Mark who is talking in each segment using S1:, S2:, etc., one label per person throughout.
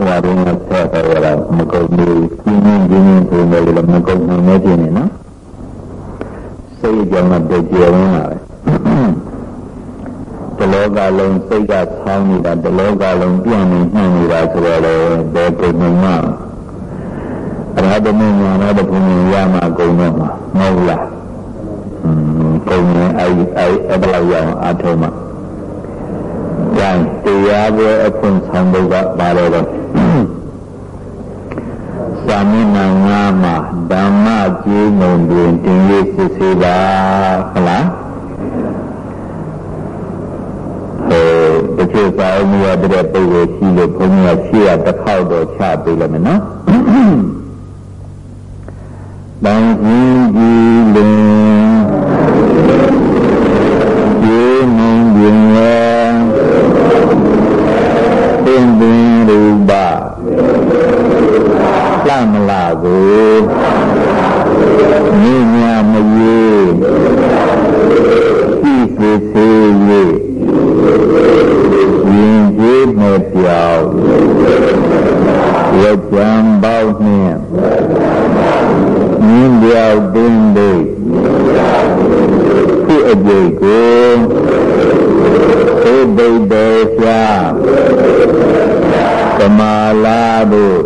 S1: ဟိုဟာတော့ဆက်တော့ရတာမကုန်ဘူးပြင်းပြင်းပြင်းပြင်းဆိုနေတယ်မကုန်နိုင်နေပြင်းနေနော်စိတ်ကြောင့်တော့ကြေဝင်လာတယ်တလောကလုံးစိတ်ကဆောင်းနေတာတလောကလုံးပြန့်နေနှံ့နေတာဆိုတော့လေဘယ်ကုန်နိုင်မှာအရဟတမေညာနာတဘုံရမှာကုန်တော့မှာမဟုတ်လားอืมကုန်နေအဲ့အဲ့အဲ့ဘလောက်ရအောင်အားထုတ်မှာကျန်တရားပွဲအခွင့်ဆောင်ဖို့ကပါတော့တော့ သာမဏေငါမှာဓမ္မကြီးမုံတွင်တင်ရစစ်စေပါဟုတ်လားဟိုတချို့စာအုပ်မျိုးတဲ့ပုံကိုရှိလို့ဘုန်းကြီးကရှေ့ရတစ်ခေါက်တော့ချပေးလိုက်မယ်နော်။တန်ကြီးကြီးလင်လှမလာကိုမြင့်မြမရေဤစေစေ၍ရင်ကြီးမပြောင်းဝကြံပေါင်းနှင့်မြင်းပြောင်းတင်းလေးခုအကျိတ်ကိုသိဗိဒ္ဓေရှာသမာလာတို့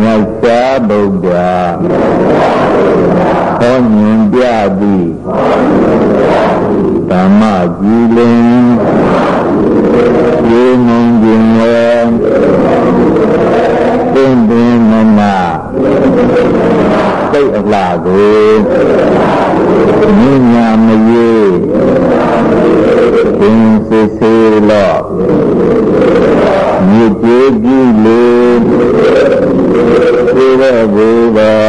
S1: မြတ်စွာဘုရားဟောမြင်ပြသည်ဓမ္မကြည်လင်ရေမုံခြင်းရဲ့သင်ပင်မနာစိတ်အလားကိုမြညာမရေ သင်စစ်စေလောမြေကြီးကြီးလေသေရဘူသော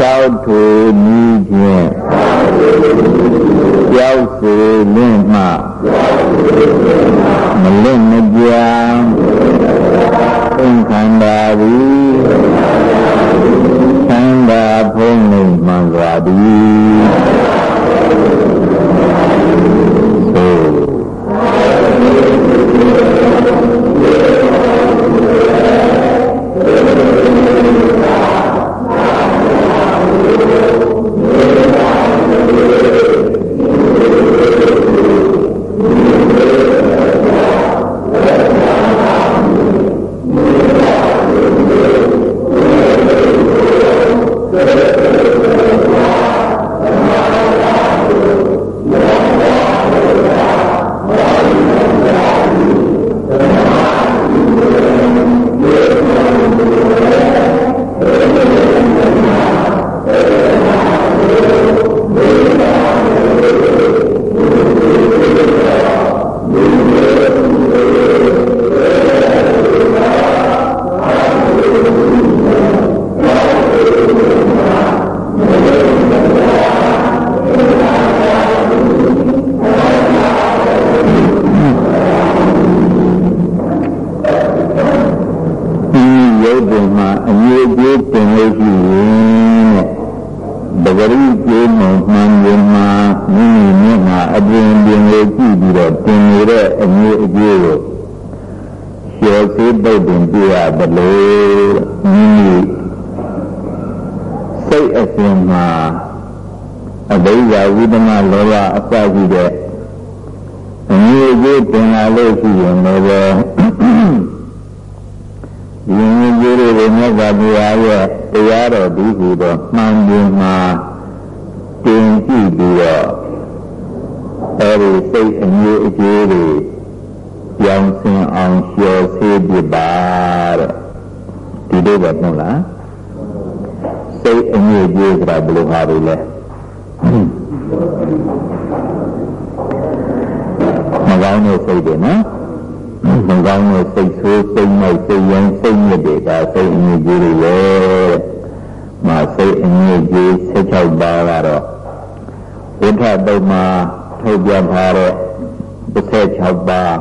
S1: သောထွေနီးခြင်းကြောက်စေလင့်မှမလင့်မကြာသင်္ခန္ဓာသ အဘိဓါဝိသမလောဘအစရှိတဲ့အငြိအကျိုးတင်လာလို့ရှိရင်လည်းဒီငြိအကျိုးတွေမြတ်စွာဘုရားရဲ့တရားတော်ဒီကူတော့မှန်ပြန်မှာတင်ကြည့်ပြီးတော့အဲဒီစိတ်အငြိအကျိုးတွေပြောင်းစင်အောင်ကျော်ဆေးပြပါတဲ့ဒီလိုပဲမဟုတ်လားစိတ်အငြိအကျိုးဆိုတာဘယ်လိုဟာတွေလဲ မကောင်းတဲ့စိတ်တွေနော်မကောင်းတဲ့စိတ်ဆိုးစိတ်မိုက်စိတ်ရင်းစိတ်ညစ်တွေကစိတ်အငြိကြီးတွေလေမစိတ်အငြိကြီး16ပါးကတော့ဝိထတုံမှာထုတ်ပြန်ထားတဲ့16ပါး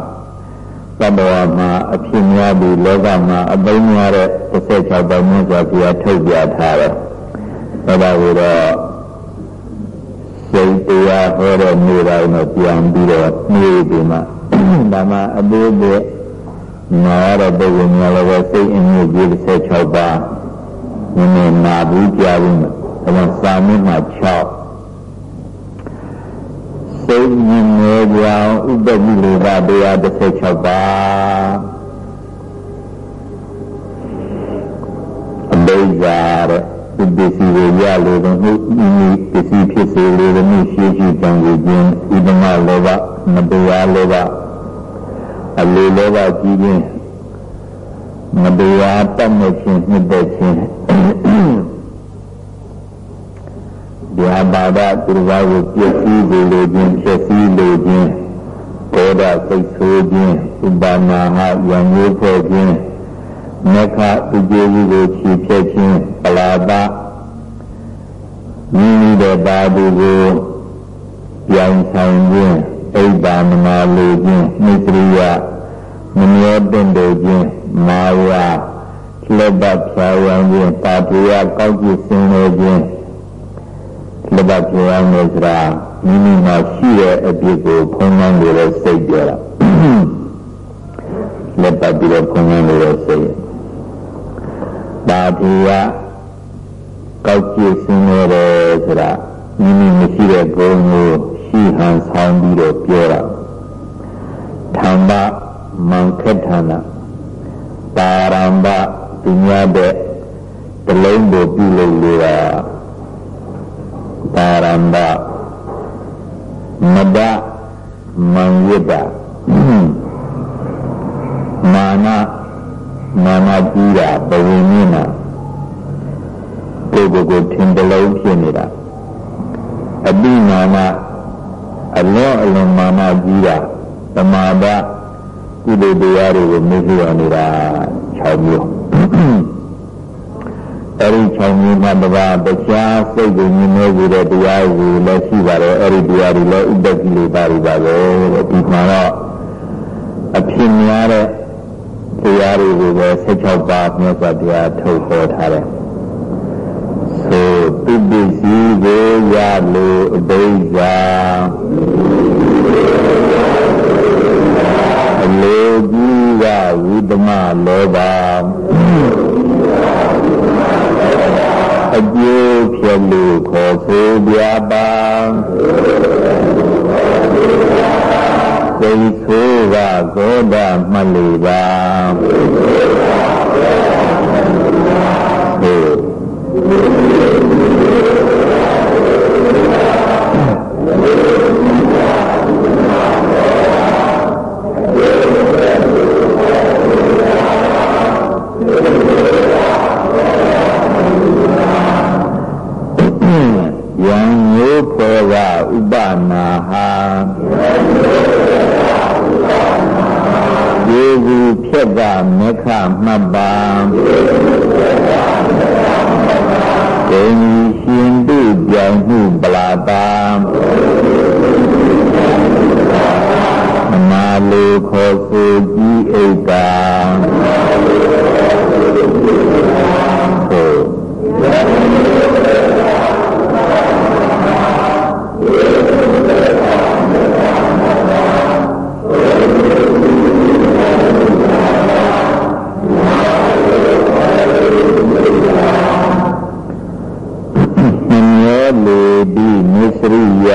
S1: သတ္တဝါမှာအဖြစ်များပြီးလောကမှာအသိများတဲ့16ပါးမျိုးစွာပြထုတ်ပြထားတယ်ဒါပါလို့ ဟောတဲ့နေတိုင်းတော့ပြန်ပြီးတော့နေဒီမှာဒါမှအသေးသေးနာရတဲ့ပုဂ္ဂိုလ်များလည်းပဲစိတ်အမျိုးကြီး16ပါးနည်းနည်းနာဘူးကြဘူးဒါမှစာမင်းမှာ6စိတ်ဉာဏ်ရဲ့ကြောင့်ဥပ္ပတိလေပါ116ပါးအဘိဓါတဲ့ ပစ္စည်းကိုရလို့တော့ဒီပစ္စည်းဖြစ်စေလို့လည်းရှိရှိကြံကြခြင်းဥဒမလောဘမတရားလောဘအလိုလောဘကြီးခြင်းမတရားတတ်မဲ့ခြင်းနှစ်သက်ခြင်းဗျာပါဒသူတော်ဘာကိုပြည့်စည်စေလိုခြင်းဖြစ်စည်းလိုခြင်းဘောဓစိတ်ဆိုးခြင်းဥပမာဟယံမျိုးဖွဲ့ခြင်း မေခဥကျေဝကိုခြေဖြတ်ခြင်းပလာပမိမိတဲ့ပါသူကိုပြောင်းဆောင်ခြင်းအိဗ္ဗာမနာလိုခြင်းမိတ္တရိယမမျောတင့်တယ်ခြင်းမာယာလက်ပတ်ဖြာဝံခြင်းတာတရားကောက်ကြည့်စင်နေခြင်းလက်ပတ်ဖြာဝံနေစရာမိမိမှာရှိတဲ့အပြစ်ကိုဖုံးလွှမ်းနေတဲ့စိတ်ပြောတာလက်ပတ်ပြီးတော့ဖုံးလွှမ်းနေတဲ့စိတ် တာဒီကကောက်ကျစ်ဆင်းနေတယ်ဆိုတာမိမိမရှိတဲ့ဘုံကိုရှိဟန်ဆောင်ပြီးတော့ပြောတာဓမ္မမံခက်ဌာနပါရမ္ဘပညာတဲ့တလုံးကိုပြုလုပ်လို့တာပါရမ္ဘမဒမံဝိဒမာနာ မာနကြီးတာဘဝင်းနေတာကိုယ်ကိုယ်ကိုထင်တလုံးဖြစ်နေတာအပိမာနအလောအလွန်မာနကြီးတာသမာဓိကုသိုလ်တရားတွေကိုမေ့လျော့နေတာ6မျိုးအဲဒီ6မျိုးမှာတပါးတရားစိတ်ကိုမြင်နေကြတဲ့တရားကိုလည်းရှိပါတယ်အဲဒီတရားတွေလည်းဥပ္ပကိလေသာတွေပါပဲဒီမှာတော့အဖြစ်များတဲ့ တရားတွေကိုပဲ16ပါးမြတ်စွာဘုရားထုတ်ဟောထားတယ်ဆိုတိပ္ပိစီကိုရလို့အဘိဓါအလိုကြီးကဝိတမလောဘအကျိုးဖြစ်လို့ခေါ်ဆိုပြပါ စိတ်ဆိုးကသောဒမလိပါ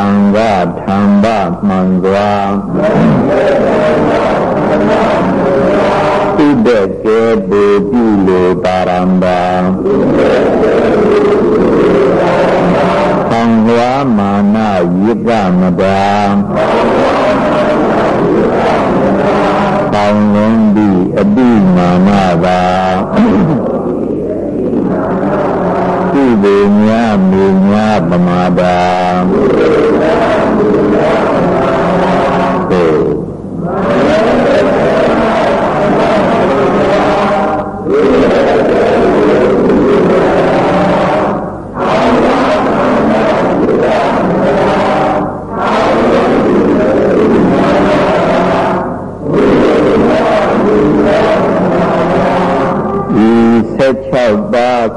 S1: ံဃဓမ္မမှန်စွာဥဒေကေဘူပြုလေပါရမ္ဘာသံဃာမာနယိကမတံပေါင်းလုံးပြီးအတိမာနသာ မေညမေညပမာတာ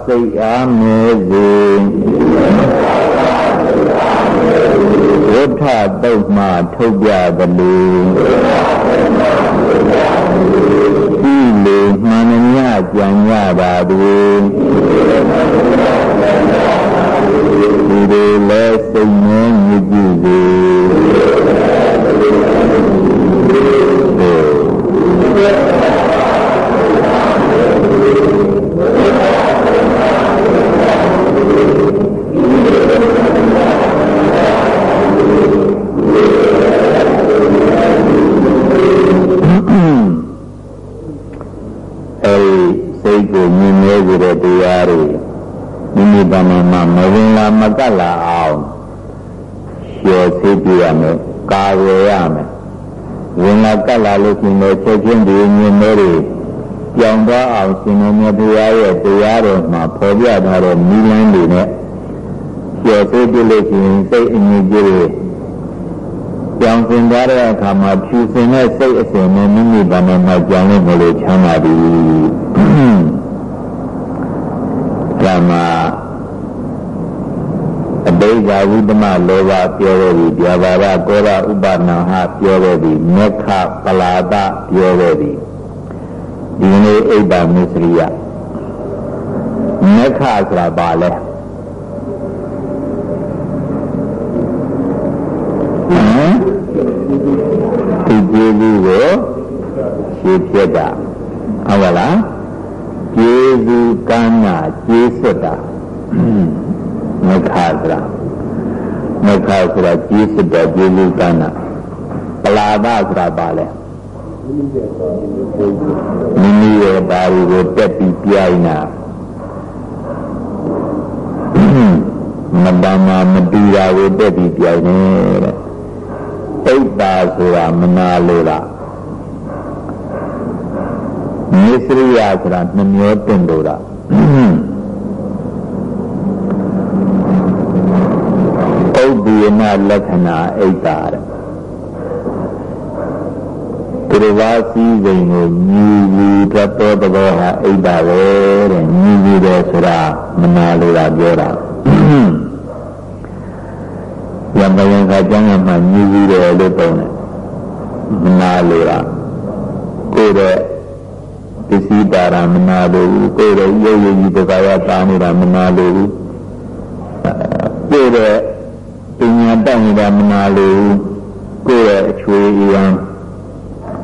S1: စိတ်အားမေစေဝဋ္ဌတုတ်မှထုတ်ပြသလိုဤလေမှန်မြကြံရပါသည်ဒီလိုလဲစိတ်နဲ့မြည်ကြည့်စေ ကတ်လာအောင်ရှော်သိပြရမယ်ကာဝယ်ရမယ်ဝင်လာကတ်လာလို့ရှိရင်ချက်ချင်းဒီမြင်မဲတွေပြောင်းသွားအောင်ရှင်တော်မြတ်ဘုရားရဲ့တရားတော်မှာဖော်ပြထားတဲ့မိလန်းတွေနဲ့ရှော်သိပြလို့ရှိရင်စိတ်အငြိကြီးတွေကြောင်စင်သွားတဲ့အခါမှာဖြူစင်တဲ့စိတ်အစဉ်နဲ့မိမိဘာနဲ့မှကြောင်လို့မလို့ချမ်းသာပြီ။ဒါမှ အဘိဓါဝိတမလောဘပြောခဲ့ပြီဗျာပါဒကောရဥပနာဟပြောခဲ့ပြီမေခပလာဒပြောခဲ့ပြီဒီနေ့အိဗာမစ္စရိယမေခဆိုတာဘာလဲဟမ်ဒီကျေးဇူးကိုရှင်းပြတာဟုတ်ပါလားကျေးဇူးကမ်းနာကျေးစွတ်တာမခါဆိုတာ မခါဆိုတာကြီးစစ်တဲ့ကျေးဇူးကမ်းတာပလာဒဆိုတာပါလဲမိမိရဲ့ဘာကိုတက်ပြီးပြိုင်တာမတမမတူတာကိုတက်ပြီးပြိုင်နေတဲ့အိတ်ပါဆိုတာမနာလို့လားမိစရိယဆိုတာနှမျောတင်လို့လား နလက္ခဏာအိတ်တာတဲ့သူတော်ဘာစည်းစိမ်ကိုညီညီတတ်တော်သဘောဟာအိတ်တာပဲတဲ့ညီညီတယ်ဆိုတာမနာလို့တာပြောတာယမယံခါကျမ်းကမှညီညီတယ်လို့ပြောတယ်မနာလို့တာကိုယ်တဲ့ပစ္စည်းတာရမနာလို့ကိုယ်တဲ့ရုပ်ရည်ကြီးတကားရတာနေတာမနာလို့ကိုယ်တဲ့ ပညာတတ်နေတာမနာလို့ကိုယ့်ရဲ့အချွေအရန်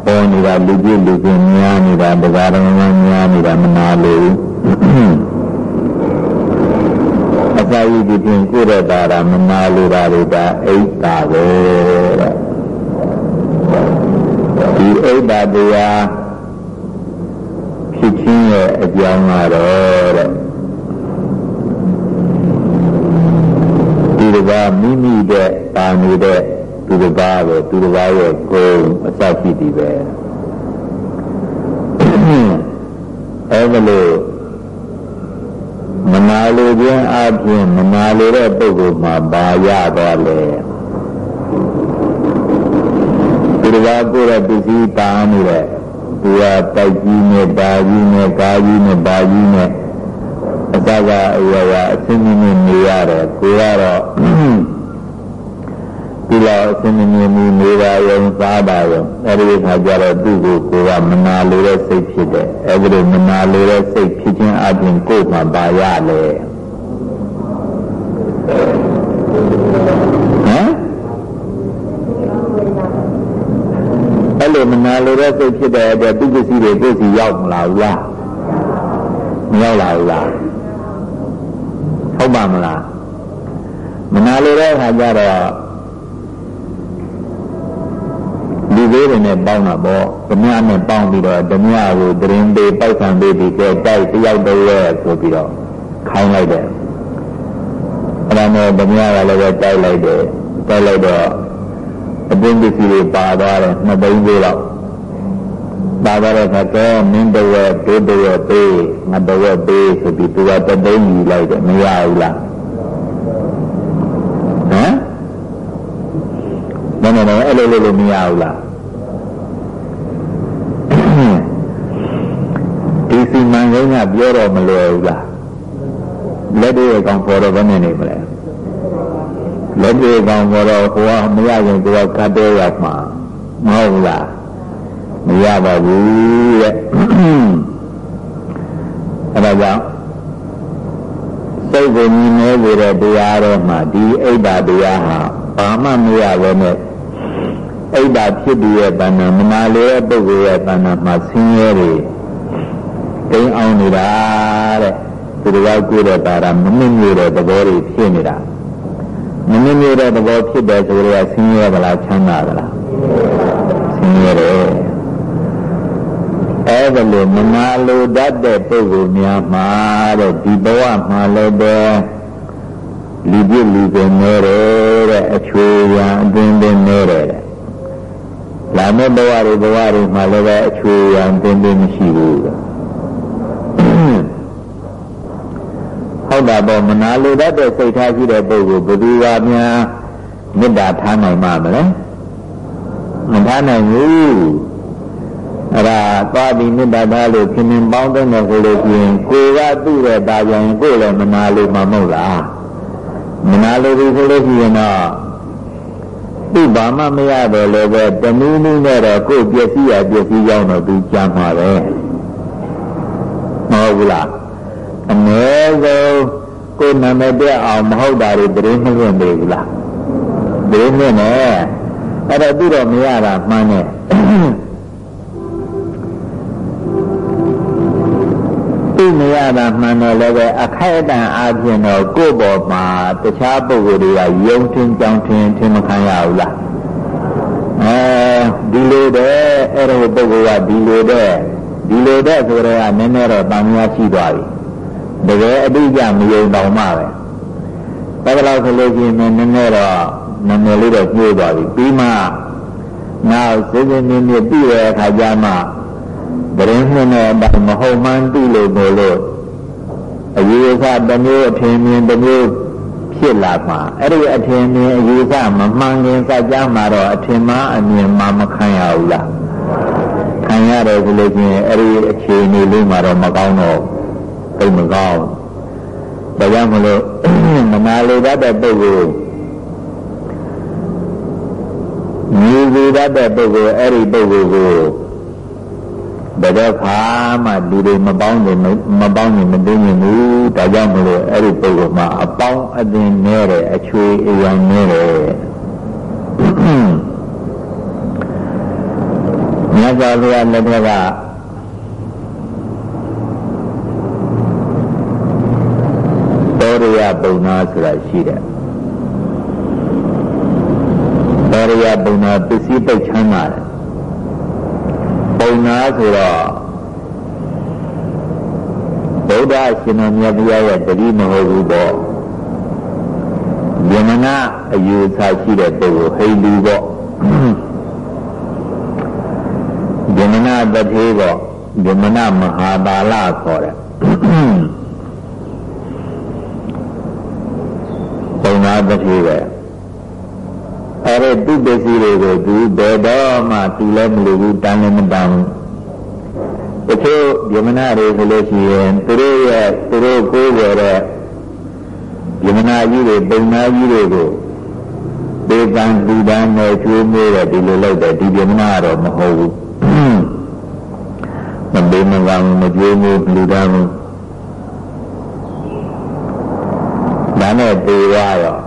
S1: ပေါ်နေတာလူပြည့်လူပြည့်များနေတာတရားတော်များများနေတာမနာလို့အစာရည်ဒီပြင်ကိုယ့်ရဲ့တာရာမနာလို့တာတွေကအိတ်တာပဲတဲ့ဒီအိတ်တာတရားဖြစ်ခြင်းရဲ့အကြောင်းကတော့တဲ့ တစ်ပါးမိမိတဲ့ပါနေတဲ့သူတစ်ပါးပဲသူတစ်ပါးရဲ့ကိုယ်အစရှိသည်ပဲအဲဒါလို့မနာလိုခြင်းအပြင်မနာလိုတဲ့ပုဂ္ဂိုလ်မှာဘာရသွားလဲသူတစ်ပါးကိုယ်ရဲ့ပစ္စည်းပါနေတဲ့သူကတိုက်ကြီးနဲ့ဒါကြီးနဲ့ကားကြီးနဲ့ဘာကြီးနဲ့ အစကအဝရအစင်းမြင့်နေရတယ်ကိုကတော့ဒီလောက်အစင်းမြင့်နေနေပါရုံစားပါရုံအဲဒီခါကျတော့သူ့ကိုကိုကမနာလိုတဲ့စိတ်ဖြစ်တယ်အဲဒီလိုမနာလိုတဲ့စိတ်ဖြစ်ခြင်းအပြင်ကိုယ်မှာပါရလေဟမ်အဲ့လိုမနာလိုတဲ့စိတ်ဖြစ်တဲ့အတွက်သူပစ္စည်းတွေကိုယ်စီရောက်မလာဘူးလားမရောက်လာဘူးလား ဟုတ်ပါမလားမနာလိုတဲ့အခါကျတော့ဒီသေးတွေနဲ့ပေါင်းတာပေါ့ဓမြနဲ့ပေါင်းပြီးတော့ဓမြကိုတရင်ပေးပိုက်ဆံပေးပြီးကြဲတိုက်တယောက်တည်းရဲ့ဆိုပြီးတော့ခိုင်းလိုက်တယ်အဲ့ဒါနဲ့ဓမြကလည်းပဲတိုက်လိုက်တယ်တိုက်လိုက်တော့အပင်းပစ္စည်းတွေပါသွားတယ်နှစ်သိန်းသေးတော့ ပါသွားတဲ့အခါကျမင်းတဝက်ဒုတဝက်ပေးငါတဝက်ပေးဆိုပြီးသူကတသိန်းယူလိုက်တယ်မရဘူးလားဟမ်မနေနဲ့အဲ့လိုလိုမရဘူးလားဒီစစီမံကိန်းကပြောတော့မလွယ်ဘူးလားလက်တွေကောင်ပေါ်တော့ဘယ်နဲ့နေမလဲလက်တွေကောင်ပေါ်တော့ဟိုကမရရင်သူကကတ်တော့ရောက်မှာမဟုတ်ဘူးလား မရပါဘူးတဲ့အဲဒါကြောင့်စိတ်ကိုမြင်နေကြတဲ့တရားတော်မှာဒီအိဋ္ဌတရားဟာဘာမှမရဘဲနဲ့အိဋ္ဌဖြစ်ပြီးရဲ့တဏ္ဍမနာလေးရဲ့ပုဂ္ဂိုလ်ရဲ့တဏ္ဍမှာဆင်းရဲတွေတိမ်အောင်နေတာတဲ့သူတော်ကိုယ်တဲ့တာရမမြင့်မြင့်တဲ့သဘောတွေဖြစ်နေတာမမြင့်မြင့်တဲ့သဘောဖြစ်တယ်ဆိုတော့ဆင်းရဲဗလားချမ်းသာဗလားဆင်းရဲတယ် အဲ့ဒါလိုမနာလိုတတ်တဲ့ပုဂ္ဂိုလ်များမှာတဲ့ဒီဘဝမှာလည်းပဲလူပြည့်လူပင်နေတယ်တဲ့အချွေရန်အတင်းတင်းနေတယ်လာမယ့်ဘဝတွေဘဝတွေမှာလည်းပဲအချွေရန်အတင်းတင်းမရှိဘူးဟုတ်တာပေါ့မနာလိုတတ်တဲ့စိတ်ထားရှိတဲ့ပုဂ္ဂိုလ်ဘယ်သူကများမေတ္တာထားနိုင်မှာမလဲမထားနိုင်ဘူး အဲ့ဒါသွားပြီးမေတ္တာထားလို့ခင်ခင်ပေါင်းတဲ့ကိုလို့ရှိရင်ကိုကသူ့ရဲ့တာပြန်ကိုလည်းမနာလိုမှာမဟုတ်လားမနာလိုဘူးဆိုလို့ရှိရင်တော့သူ့ဘာမှမရတော့လည်းပဲတနည်းနည်းနဲ့တော့ကိုယ်ပျက်စီးရပျက်စီးရောက်တော့သူကြမ်းမှာပဲမဟုတ်ဘူးလားအနည်းဆုံးကိုယ်နာမည်တက်အောင်မဟုတ်တာတွေတရင်မလွင့်သေးဘူးလားတရင်လွင့်နေအဲ့တော့သူတော့မရတာမှန်းနဲ့သူ ရတာမှန်တော့လည်းပဲအခိုက်အတန့်အားဖြင့်တော့ကိုယ့်ဘော်မှာတခြားပုဂ္ဂိုလ်တွေကယုံထင်ကြောင်ထင်ထင်မခံရဘူးလားအဲဒီလိုတဲ့အဲ့ဒီပုဂ္ဂိုလ်ကဒီလိုတဲ့ဒီလိုတဲ့ဆိုတော့ကနည်းနည်းတော့တန်မြာရှိသွားပြီတကယ်အတိအကျမယုံတော့မှပဲဒါကြလို့ဆိုလို့ရှိရင်နည်းနည်းတော့နည်းနည်းလေးတော့ပြိုးသွားပြီပြီးမှနောက်စိတ်စိတ်မြင့်မြင့်ပြီးတဲ့အခါကျမှ ဗရင်နှင်းတဲ့အတိုင်းမဟုတ်မှန်းသိလို့မို့လို့အယူအဆတစ်မျိုးအထင်မြင်တစ်မျိုးဖြစ်လာမှာအဲ့ဒီအထင်မြင်အယူအဆမမှန်ခင်စကြမှာတော့အထင်မှားအမြင်မှာမခံရဘူးလားခံရတယ်ဆိုလို့ချင်းအဲ့ဒီအခြေအနေလေးမှာတော့မကောင်းတော့သိမကောင်းဒါကြောင့်မလို့မနာလိုတတ်တဲ့ပုဂ္ဂိုလ်မြည်လိုတတ်တဲ့ပုဂ္ဂိုလ်အဲ့ဒီပုဂ္ဂိုလ်ကို ဘယ်တော့ခါမှလူတွေမပေါင်းနေမပေါင်းနေမသိနေဘူးဒါကြောင့်မလို့အဲ့ဒီပုဂ္ဂိုလ်မှာအပေါင်းအသင်နဲ့တဲ့အချွေအယံနဲ့တဲ့မြတ်စွာဘုရားလက်ထက်ကသောရိယပုံနာဆိုတာရှိတယ်သောရိယပုံနာပစ္စည်းပိတ်ချမ်းသာတယ် ပုံနာဆိုတော့ဗုဒ္ဓရှင်တော်မြတ်တရားရဲ့တတိမဟုတ်ဘူးပေါ့ယမနာအယူဆရှိတဲ့ပုဂ္ဂိုလ်ဟိန္ဒူပေါ့ယမနာတတိပေါ့ယမနာမဟာပါဠခေါ်တယ်ပုံနာတတိပဲအဲ့ဒီသူ ပစ္စည်းတွေကိုသူဘယ်တော့မှသူလည်းမလိုဘူးတန်းလည်းမတန်းဘူးတချို့ယမနာတွေဆိုလို့ရှိရင်သူတို့ရဲ့သူတို့ကိုယ်ွယ်တဲ့ယမနာကြီးတွေပုံနာကြီးတွေကိုဒေသံလူတန်းနဲ့ကျွေးမိုးတဲ့ဒီလိုလုပ်တဲ့ဒီယမနာတော့မဟုတ်ဘူးမဘေးမကမကျွေးမိုးလူတန်းဘူးဒါနဲ့တေရတော့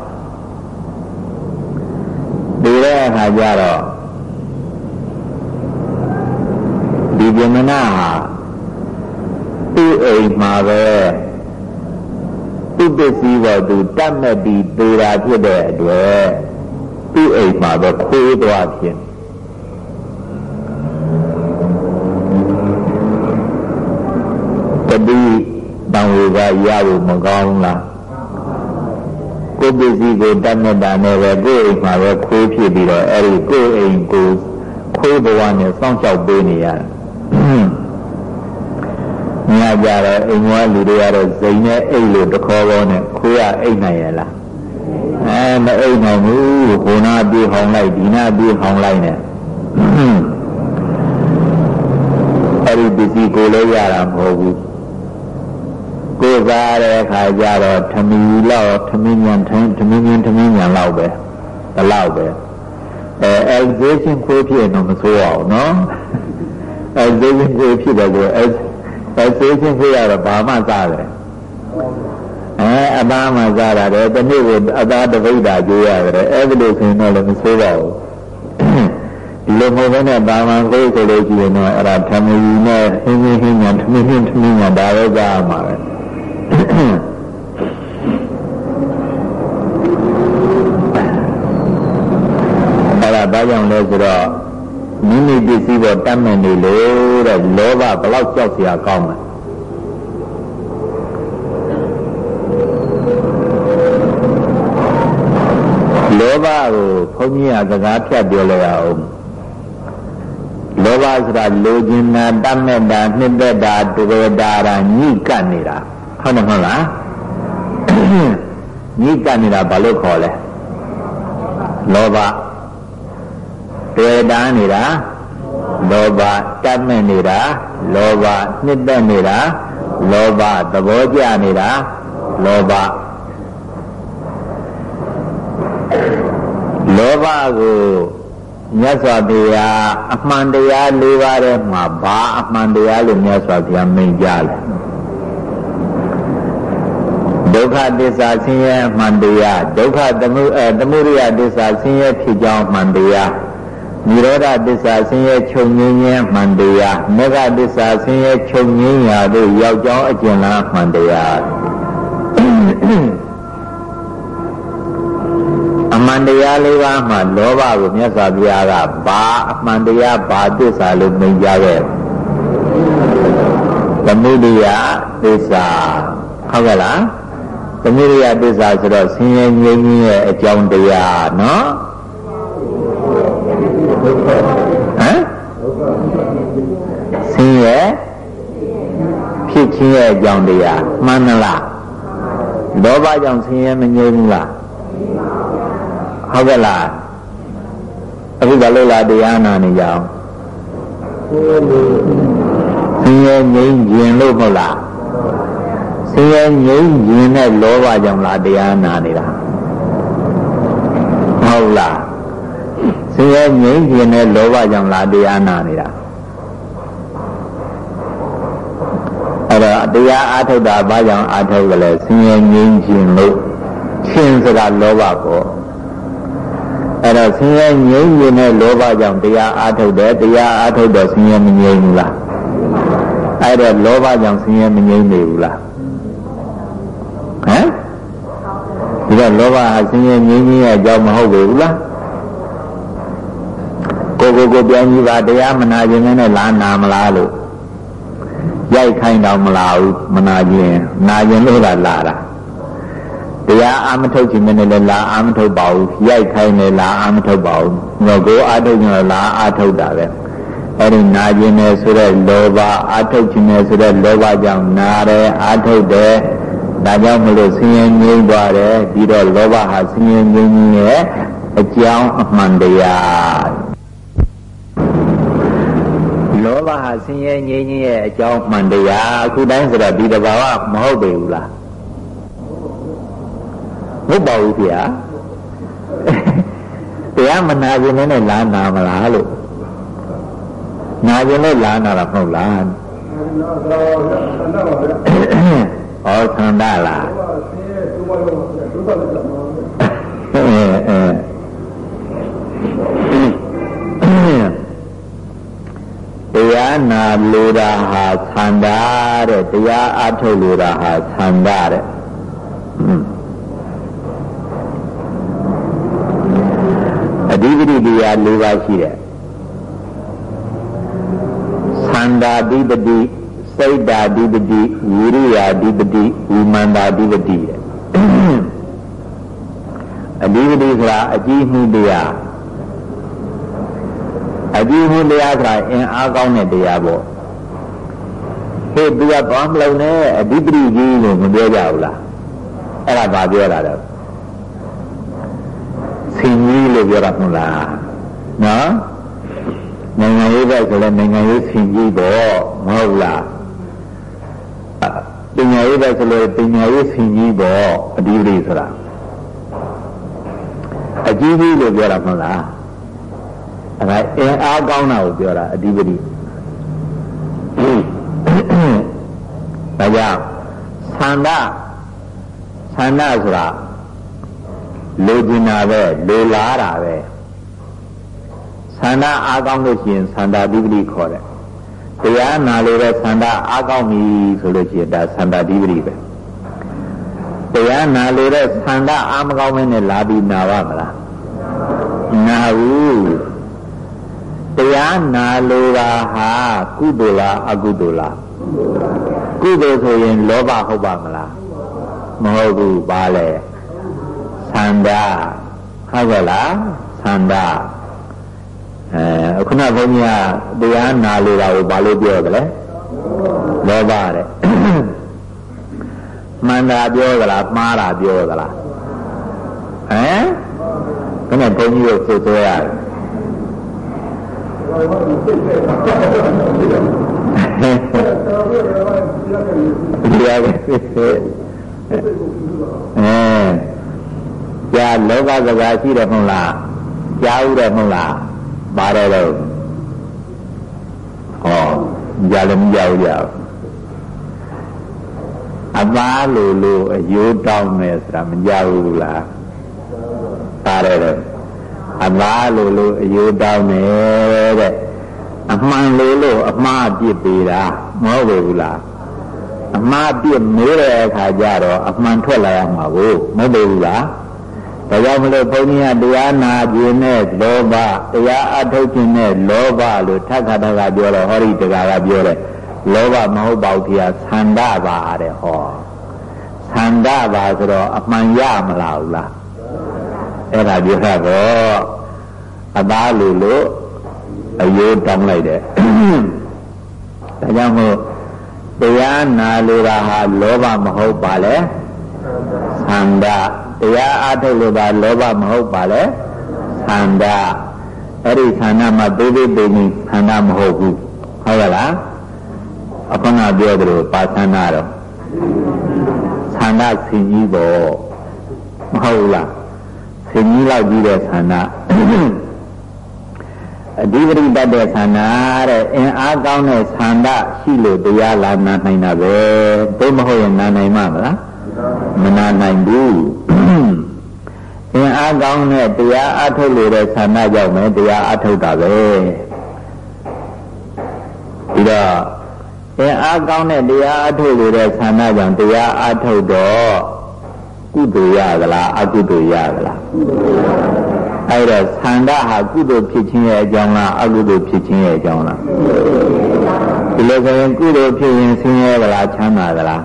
S1: ဒီတဲ့အခါကျတော့ဒီပြမနာဟာသူ့အိမ်မှာပဲသူ့ပစ္စည်းပေါ်သူတတ်မဲ့ပြီးသေးတာဖြစ်တဲ့အတွက်သူ့အိမ်မှာပဲခွေးသွားဖြစ်တတိတံဝေကရဖို့မကောင်းလား ကိုယ်ပစ္စည်းကိုတတ်မြတ်တာနဲ့ပဲကိုယ်အိမ်မှာပဲခွေးဖြစ်ပြီးတော့အဲ့ဒီကိုယ်အိမ်ကိုခွေးဘဝနဲ့စောင့်ရှောက်ပေးနေရတယ်။ညကြတော့အိမ်ကလူတွေကတော့ဇိမ်နဲ့အိတ်လို့တခေါ်ပေါ်နဲ့ခွေးကအိတ်နိုင်ရလား။အဲမအိတ်နိုင်ဘူးဘုနာပြေးဟောင်းလိုက်ဒီနာပြေးဟောင်းလိုက်နဲ့အဲ့ဒီပစ္စည်းကိုလည်းရတာမဟုတ်ဘူး ကိုယ်စားတဲ့အခါကျတော့ထမီလောက်ထမင်းညံထင်းထမင်းညံထမင်းညံလောက်ပဲဒီလောက်ပဲအဲ exhibition ခွေးဖြစ်တော့မဆိုးအောင်နော် exhibition ခွေးဖြစ်တယ်ကို exhibition ခွေးရတော့ဘာမှစားတယ်အဲအသားမှစားတာတယ်တနေ့ကိုအသားတပိတ်တာကြိုးရတယ်အဲ့ဒီလိုဆိုရင်တော့လည်းမဆိုးပါဘူးဒီလိုမဟုတ်ဘဲနဲ့ဘာမှကိုယ်ကိုယ်လေးကြည့်ရင်တော့အဲ့ဒါဓမ္မယူနဲ့ဟင်းဟင်းဟင်းညာဓမ္မဟင်းဓမ္မညာဒါပဲကြားမှာပဲ အဲ့ဒါဘာကြောင့်လဲဆိုတော့မိမိပစ္စည်းပေါ်တတ်မဲ့နေလို့တဲ့လောဘဘလောက်ကြောက်စရာကောင်းတယ်လောဘကိုဘုန်းကြီးကစကားဖြတ်ပြောလိုက်အောင်လောဘဆိုတာလိုချင်တာတတ်မဲ့တာနှစ်သက်တာတွေ့တာတာညှိကပ်နေတာ ဟုတ်တယ်မဟုတ်လားညှိကပ်နေတာဘာလို့ခေါ်လဲလောဘတွေ့တာနေတာလောဘတတ်မဲ့နေတာလောဘနှစ်သက်နေတာလောဘသဘောကျနေတာလောဘလောဘကိုမြတ်စွာဘုရားအမှန်တရား၄ပါးထဲမှာဘာအမှန်တရားလို့မြတ်စွာဘုရားမိန့်ကြလဲ ဒုက္ခသစ္စာဆင်းရဲအမှန်တရားဒုက္ခသမုအဲသမုဒယသစ္စာဆင်းရဲဖြစ်ကြောင်းအမှန်တရားនិရောဓသစ္စာဆင်းရဲချုပ်ငြိမ်းခြင်းမှန်တရားမေဃသစ္စာဆင်းရဲချုပ်ငြိမ်းရာသို့ရောက်ကြောင်းအကျဉ်းလားမှန်တရားအမှန်တရားလေးပါးမှလောဘကိုမြတ်စွာဘုရားကဘာအမှန်တရားဘာသစ္စာလို့မိန့်ကြခဲ့သမုဒိယသစ္စာဟုတ်ကဲ့လား သမုဒိယသစ္စာဆိုတော့ဆင်းရဲငြိမ်းခြင်းရဲ့အကြောင်းတရားနော်ဟမ်ဆင်းရဲဖြစ်ခြင်းရဲ့အကြောင်းတရားမှန်လားလောဘကြောင့်ဆင်းရဲမငြိမ်းဘူးလားဟုတ်ကဲ့လားအခုဘာလို့လာတရားနာနေကြအောင်ဆင်းရဲငြိမ်းခြင်းလို့မဟုတ်လား ဆင်းရဲငြိမ်းခြင်းနဲ့လောဘကြောင့်လာတရားနာနေတာဟုတ်လားဆင်းရဲငြိမ်းခြင်းနဲ့လောဘကြောင့်လာတရားနာနေတာအဲ့တော့တရားအားထုတ်တာဘာကြောင့်အားထုတ်ကြလဲဆင်းရဲငြိမ်းခြင်းလို့ရှင်ဆိုတာလောဘကိုအဲ့တော့ဆင်းရဲငြိမ်းခြင်းနဲ့လောဘကြောင့်တရားအားထုတ်တယ်တရားအားထုတ်တော့ဆင်းရဲမငြိမ်းဘူးလားအဲ့တော့လောဘကြောင့်ဆင်းရဲမငြိမ်းနေဘူးလားဟမ် ဒီတော့လောဘဟာဆင်းရဲငြိမ်းခြင်းရဲ့အကြောင်းမဟုတ်ဘူးလားကိုကိုကိုပြန်ကြီးပါတရားမနာခြင်းနဲ့လာနာမလားလို့ရိုက်ခိုင်းတော့မလားဘူးမနာခြင်းနာခြင်းလို့လာလာတာတရားအာမထုတ်ခြင်းနဲ့လည်းလာအာမထုတ်ပါဘူးရိုက်ခိုင်းလည်းလာအာမထုတ်ပါဘူးငါကိုအာထုတ်ခြင်းလည်းလာအာထုတ်တာပဲအဲ့ဒီနာခြင်းနဲ့ဆိုတဲ့လောဘအာထုတ်ခြင်းနဲ့ဆိုတဲ့လောဘကြောင့်နာတယ်အာထုတ်တယ် ဒါကြောင့်မလို့ဆင်းရဲငြိမ်းသွားတယ်ပြီးတော့လောဘဟာဆင်းရဲငြိမ်းခြင်းရဲ့အကြောင်းအမှန်တရားလောဘဟာဆင်းရဲငြိမ်းခြင်းရဲ့အကြောင်းမှန်တရားအခုတိုင်းဆိုတော့ဒီတဘာဝမဟုတ်ပေဘူးလားမဟုတ်ပါဘူးဗျာတရားမနာခြင်းနဲ့လာနာမလားလို့နာခြင်းနဲ့လာနာတာမဟုတ်လား ဩသန္တာလားအဲအဲတရားနာလိုတာဟာသန္တာတဲ့တရားအထုတ်လိုတာဟာသန္တာတဲ့အဓိပတိတရား၄ပါးရှိတယ်သန္တာဓိပတိ စိတ်ဓာဓိပတိဝိရိယာဓိပတိဝိမန္တာဓိပတိတဲ့အဓိပတိဆိုတာအကြည့်မှုတရားအကြည့်မှုတရားဆိုတာအင်အားကောင်းတဲ့တရားပေါ့ဟေ့သူကဘာမလုံးနဲ့အဓိပတိကြီးလို့မပြောကြဘူးလားအဲ့ဒါဘာပြောတာလဲဆင်ကြီးလို့ပြောတာမဟုတ်လားနော်နိုင်ငံရေးဘက်ဆိုလည်းနိုင်ငံရေးဆင်ကြီးပေါ့မဟုတ်လား ပညာရေးဘက်ဆိုလည်းပညာရေးဆင်ကြီးပေါ့အဒီပရိဆိုတာအကြီးကြီးလို့ပြောတာမဟုတ်လားအဲဒါအင်အားကောင်းတာကိုပြောတာအဒီပရိဒါကြောင့်သန္တာသန္တာဆိုတာလိုချင်တာပဲလိုလားတာပဲသန္တာအားကောင်းလို့ရှိရင်သန္တာဓိပတိခေါ်တယ် တရားနာလို့ပဲသန္တာအားကောင်းပြီဆိုလို့ရှိရင်ဒါသန္တာဓိပတိပဲတရားနာလို့တဲ့သန္တာအားမကောင်းမင်းနဲ့လာပြီးနာပါမလားနာဘူးတရားနာလို့တာဟာကုသိုလ်လားအကုသိုလ်လားကုသိုလ်ဆိုရင်လောဘဟုတ်ပါမလားမဟုတ်ဘူးပါလေသန္တာဟုတ်ကဲ့လားသန္တာ အဲခုနဘုန်းကြီးကတရားနာလို့တာကိုဘာလို့ပြောကြလဲလောဘတဲ့မှန်တာပြောသလားမှားတာပြောသလားဟမ်ခဏဘုန်းကြီးကိုဆိုဆိုရတယ်တရားပဲအဲကြာလောဘစကားရှိတယ်မဟုတ်လားကြားဦးတယ်မဟုတ်လား ပါတယ်လို့ဟောကြာလည်းမကြောက်ကြဘူးအသားလိုလိုအယိုးတောင်းမယ်ဆိုတာမကြောက်ဘူးလားပါတယ်လို့အသားလိုလိုအယိုးတောင်းမယ်တဲ့အမှန်လိုလို့အမှားပြစ်ပေးတာမဟုတ်ဘူးလားအမှားပြစ်မေးတဲ့အခါကျတော့အမှန်ထွက်လာရမှာကိုမဟုတ်ဘူးလား ဒါကြောင့်မလို့ဘုန်းကြီးကတရားနာခြင်းနဲ့လောဘတရားအထုတ်ခြင်းနဲ့လောဘလို့ထပ်ခါတကပြောတော့ဟောဒီတကာကပြောတယ်လောဘမဟုတ်ပါဘူးတရားသန္တာပါတဲ့ဟောသန္တာပါဆိုတော့အမှန်ရမလားဘူးလားအဲ့ဒါပြောတာတော့အသားလူလို့အယိုးတောင်းလိုက်တယ်ဒါကြောင့်မို့တရားနာလိုတာဟာလောဘမဟုတ်ပါလေသန္တာ တရားအားထုတ်လို့ပါလောဘမဟုတ်ပါလေသန္တာအဲ့ဒီသန္တာမှာသေးသေးသေးကြီးသန္တာမဟုတ်ဘူးဟုတ်ရလားအခုနပြောသလိုပါသန္တာတော့သန္တာဆင်ကြီးပေါ့မဟုတ်လားဆင်ကြီးလောက်ကြီးတဲ့သန္တာအဓိပတိတတ်တဲ့သန္တာတဲ့အင်အားကောင်းတဲ့သန္တာရှိလို့တရားလာနာနိုင်တာပဲဘယ်မဟုတ်ရင်နာနိုင်မှာမလားမနာနိုင်ဘူး အင်အားကောင်းတဲ့တရားအထုတ်လို့တဲ့ဆန္ဒကြောင့်ပဲတရားအထုတ်တာပဲပြီးတော့အင်အားကောင်းတဲ့တရားအထုတ်လို့တဲ့ဆန္ဒကြောင့်တရားအထုတ်တော့ကုသိုလ်ရသလားအကုသိုလ်ရသလားအဲ့တော့ဆန္ဒဟာကုသိုလ်ဖြစ်ခြင်းရဲ့အကြောင်းလားအကုသိုလ်ဖြစ်ခြင်းရဲ့အကြောင်းလားဒီလိုဆိုရင်ကုသိုလ်ဖြစ်ရင်ဆင်းရဲသလားချမ်းသာသလား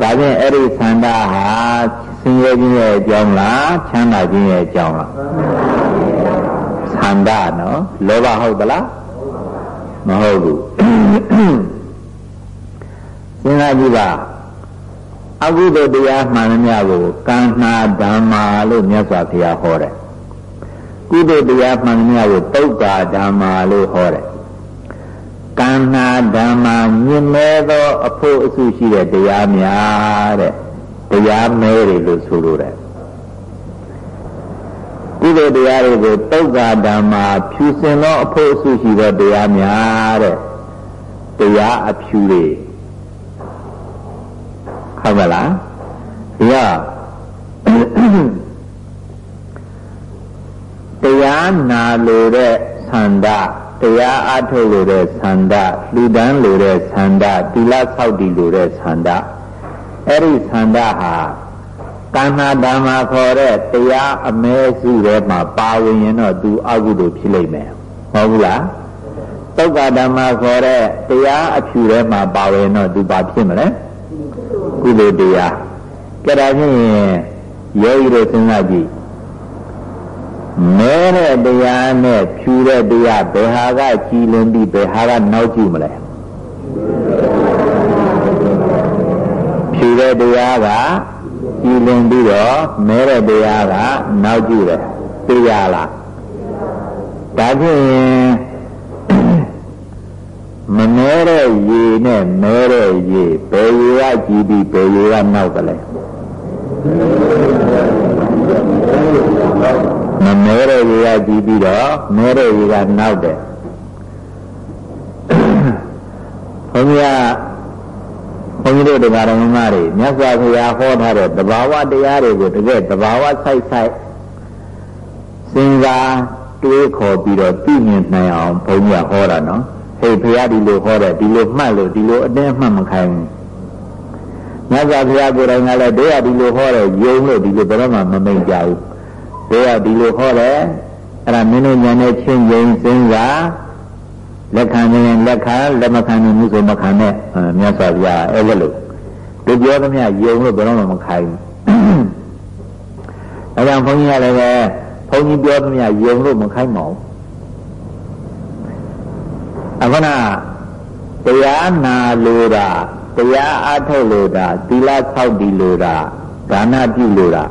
S1: ဒါဖြင့်အဲ့ဒီဆန္ဒဟာဆ င်းရဲခြင်းရဲ့အကြောင်းလားချမ်းသာခြင်းရဲ့အကြောင်းလားဆန္ဒနော်လောဘဟုတ်သလားမဟုတ်ဘူးစဉ်းစားကြည့်ပါအကုသိုလ်တရားမှန်သမျှကိုကံနာဓမ္မာလို့မြတ်စွာဘုရားဟောတယ်ကုသိုလ်တရားမှန်သမျှကိုတုတ်ကာဓမ္မာလို့ဟောတယ်ကံနာဓမ္မာမြင်မဲသောအဖို့အစုရှိတဲ့တရားများတဲ့ တရားမဲတွေလို့ဆိုလိုတယ်ကုသိုလ်တရားတွေကိုတုတ်ကာဓမ္မာဖြူစင်သောအဖို့အစုရှိသောတရားများတဲ့တရားအဖြူတွေဟုတ်မလားဒီကတရားနာလို့တဲ့သန္တာတရားအထုတ်လို့တဲ့သန္တာလူဒန်းလို့တဲ့သန္တာတိလဆောက်တည်လို့တဲ့သန္တာ အဲ့ဒီသန္တာဟာကန္နာဓမ္မခေါ်တဲ့တရားအမဲစုထဲမှာပါဝင်ရင်တော့သူအကုသိုလ်ဖြစ်လိမ့်မယ်ဟုတ်ဘူးလားတုတ်ကဓမ္မခေါ်တဲ့တရားအဖြူထဲမှာပါဝင်တော့သူဘာဖြစ်မလဲကုသိုလ်တရားကြတာဖြင့်ယောဂီတို့စဉ်းစားကြည့်မဲတဲ့တရားနဲ့ဖြူတဲ့တရားဘယ်ဟာကကြည်လင်ပြီးဘယ်ဟာကနောက်ကျမလဲ ဖြူတဲ့တရားကကြည်လင်ပြီးတော့မဲတဲ့တရားကနောက်ကျတယ်သိရလားဒါဖြင့်မမဲတဲ့ရေနဲ့မဲတဲ့ရေဘယ်ရေကကြည်ပြီးဘယ်ရေကနောက်တယ်လဲမမဲတဲ့ရေကကြည်ပြီးတော့မဲတဲ့ရေကနောက်တယ်ဘုန်း ကြီးကဘုန်းကြီးတို့တရားတော်မတွေမြတ်စွာဘုရားဟောထားတဲ့တဘာဝတရားတွေကိုတကယ်တဘာဝဆိုင်ဆိုင်စဉ်းစားတွေးခေါ်ပြီးတော့သိမြင်နိုင်အောင်ဘုန်းကြီးကဟောတာနော်ဟေးဘုရားဒီလိုဟောတယ်ဒီလိုမှတ်လို့ဒီလိုအတင်းမှတ်မခိုင်းဘူးမြတ်စွာဘုရားကိုယ်တိုင်ကလည်းတို့ရဒီလိုဟောတယ်ယုံလို့ဒီလိုဘယ်တော့မှမမိတ်ကြဘူးတို့ရဒီလိုဟောတယ်အဲ့ဒါမင်းတို့ညာနဲ့ချင်းယုံစဉ်းစား လက်ခံရင်လက်ခံလက်မခံရင်မှုဆိုမခံနဲ့မြတ်စွာဘုရားအဲ့လိုတို့ပြောသမျှယုံလို့ဘယ်တော့မှမခိုင်းဘူးအဲကြောင့်ဘုန်းကြီးကလည်းပဲဘုန်းကြီးပြောသမျှယုံလို့မခိုင်းပါဘူးအခုနတရားနာလို့တာတရားအားထုတ်လို့တာသီလဆောက်တည်လို့တာဒါနပြုလို့တာ